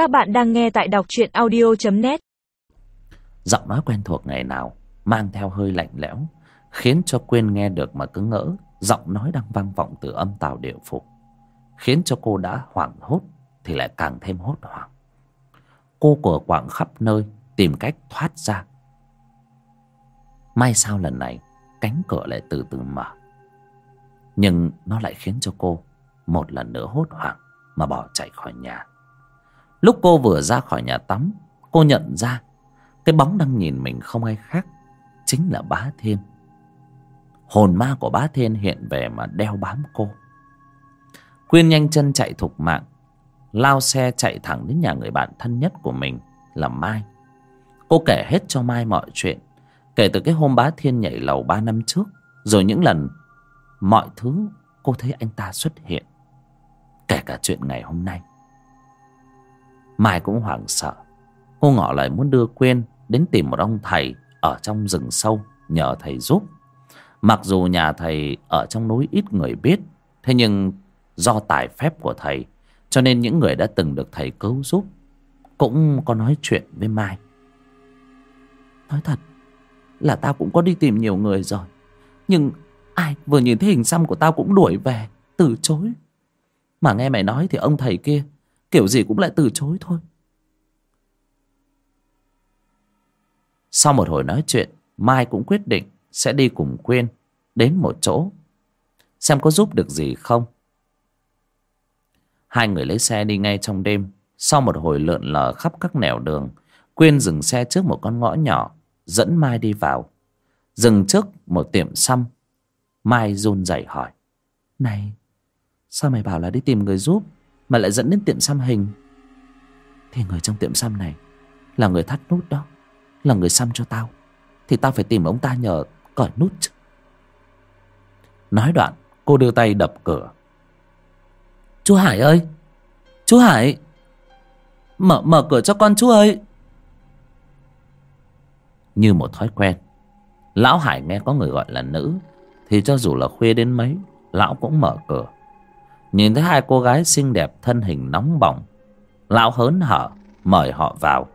Các bạn đang nghe tại đọc truyện audio.net Giọng nói quen thuộc ngày nào Mang theo hơi lạnh lẽo, Khiến cho Quyên nghe được mà cứ ngỡ Giọng nói đang vang vọng từ âm tàu điệu phục. Khiến cho cô đã hoảng hốt Thì lại càng thêm hốt hoảng. Cô cửa quảng khắp nơi Tìm cách thoát ra. May sao lần này Cánh cửa lại từ từ mở. Nhưng nó lại khiến cho cô Một lần nữa hốt hoảng Mà bỏ chạy khỏi nhà. Lúc cô vừa ra khỏi nhà tắm, Cô nhận ra Cái bóng đang nhìn mình không ai khác Chính là bá thiên. Hồn ma của bá thiên hiện về mà đeo bám cô. Quyên nhanh chân chạy thục mạng, Lao xe chạy thẳng đến nhà người bạn thân nhất của mình Là Mai. Cô kể hết cho Mai mọi chuyện, Kể từ cái hôm bá thiên nhảy lầu ba năm trước, Rồi những lần Mọi thứ cô thấy anh ta xuất hiện, Kể cả chuyện ngày hôm nay. Mai cũng hoảng sợ. Cô ngỏ lời muốn đưa Quyên Đến tìm một ông thầy Ở trong rừng sâu Nhờ thầy giúp. Mặc dù nhà thầy ở trong núi ít người biết, Thế nhưng do tài phép của thầy, Cho nên những người đã từng được thầy cứu giúp Cũng có nói chuyện với Mai. Nói thật Là tao cũng có đi tìm nhiều người rồi, Nhưng ai vừa nhìn thấy hình xăm của tao cũng đuổi về, Từ chối. Mà nghe mày nói thì ông thầy kia Kiểu gì cũng lại từ chối thôi. Sau một hồi nói chuyện, Mai cũng quyết định sẽ đi cùng Quyên Đến một chỗ. Xem có giúp được gì không. Hai người lấy xe đi ngay trong đêm. Sau một hồi lượn lờ khắp các nẻo đường, Quyên dừng xe trước một con ngõ nhỏ, Dẫn Mai đi vào. Dừng trước một tiệm xăm, Mai run rẩy hỏi, Này, Sao mày bảo là đi tìm người giúp? Mà lại dẫn đến tiệm xăm hình. Thì người trong tiệm xăm này Là người thắt nút đó Là người xăm cho tao. Thì tao phải tìm ông ta nhờ cởi nút chứ. Nói đoạn cô đưa tay đập cửa. Chú Hải ơi! Chú Hải! Mở mở cửa cho con chú ơi! Như một thói quen Lão Hải nghe có người gọi là nữ Thì cho dù là khuya đến mấy Lão cũng mở cửa Nhìn thấy hai cô gái xinh đẹp thân hình nóng bỏng, Lão hớn hở Mời họ vào.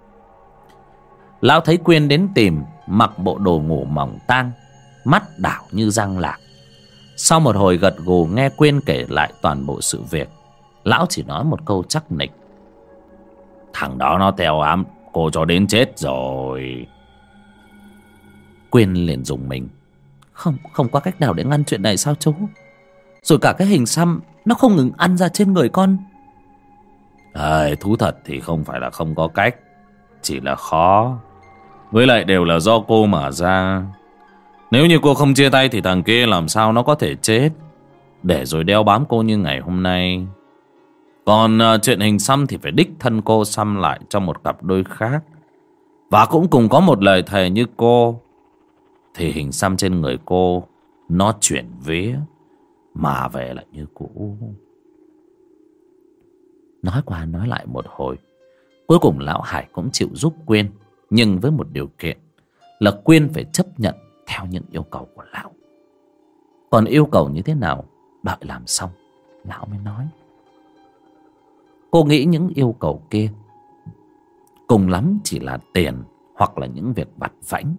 Lão thấy Quyên đến tìm, Mặc bộ đồ ngủ mỏng tang, Mắt đảo như răng lạc. Sau một hồi gật gù nghe Quyên kể lại toàn bộ sự việc, Lão chỉ nói một câu chắc nịch. Thằng đó nó theo ám, Cô cho đến chết rồi. Quyên liền dùng mình. Không không có cách nào để ngăn chuyện này sao chú? Rồi cả cái hình xăm Nó không ngừng ăn ra trên người con. À, Thú thật thì không phải là không có cách. Chỉ là khó. Với lại đều là do cô mở ra. Nếu như cô không chia tay Thì thằng kia làm sao nó có thể chết? Để rồi đeo bám cô như ngày hôm nay. Còn uh, chuyện hình xăm thì phải đích thân cô xăm lại cho một cặp đôi khác. Và cũng cùng có một lời thề như cô. Thì hình xăm trên người cô Nó chuyển vía. Mà về lại như cũ. Nói qua nói lại một hồi, Cuối cùng Lão Hải cũng chịu giúp Quyên, Nhưng với một điều kiện, Là Quyên phải chấp nhận theo những yêu cầu của Lão. Còn yêu cầu như thế nào, Đợi làm xong, Lão mới nói. Cô nghĩ những yêu cầu kia Cùng lắm chỉ là tiền Hoặc là những việc vặt vãnh.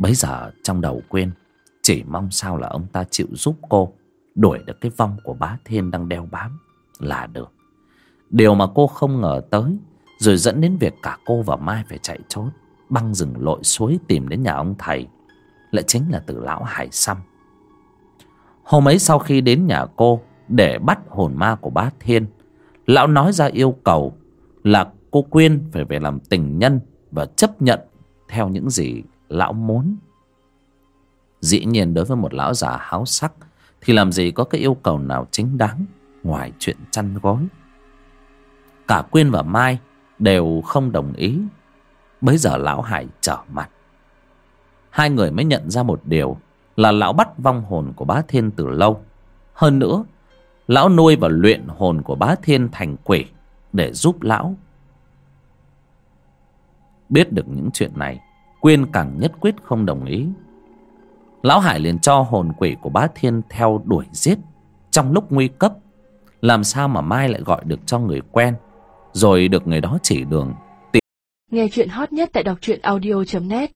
Bấy giờ trong đầu Quyên chỉ mong sao là ông ta chịu giúp cô Đuổi được cái vong của bá thiên đang đeo bám Là được. Điều mà cô không ngờ tới, Rồi dẫn đến việc cả cô và Mai phải chạy trốn, Băng rừng lội suối tìm đến nhà ông thầy, Lại chính là từ lão Hải Xăm Hôm ấy sau khi đến nhà cô Để bắt hồn ma của bá thiên, Lão nói ra yêu cầu Là cô Quyên phải về làm tình nhân Và chấp nhận theo những gì lão muốn. Dĩ nhiên đối với một lão già háo sắc, Thì làm gì có cái yêu cầu nào chính đáng Ngoài chuyện chăn gối. Cả Quyên và Mai Đều không đồng ý. Bấy giờ lão Hải trở mặt. Hai người mới nhận ra một điều Là lão bắt vong hồn của bá thiên từ lâu. Hơn nữa, Lão nuôi và luyện hồn của bá thiên thành quỷ Để giúp lão. Biết được những chuyện này, Quyên càng nhất quyết không đồng ý. Lão Hải liền cho hồn quỷ của bá thiên theo đuổi giết. Trong lúc nguy cấp, làm sao mà mai lại gọi được cho người quen? Rồi được người đó chỉ đường. Nghe chuyện hot nhất tại đọc truyện audio.net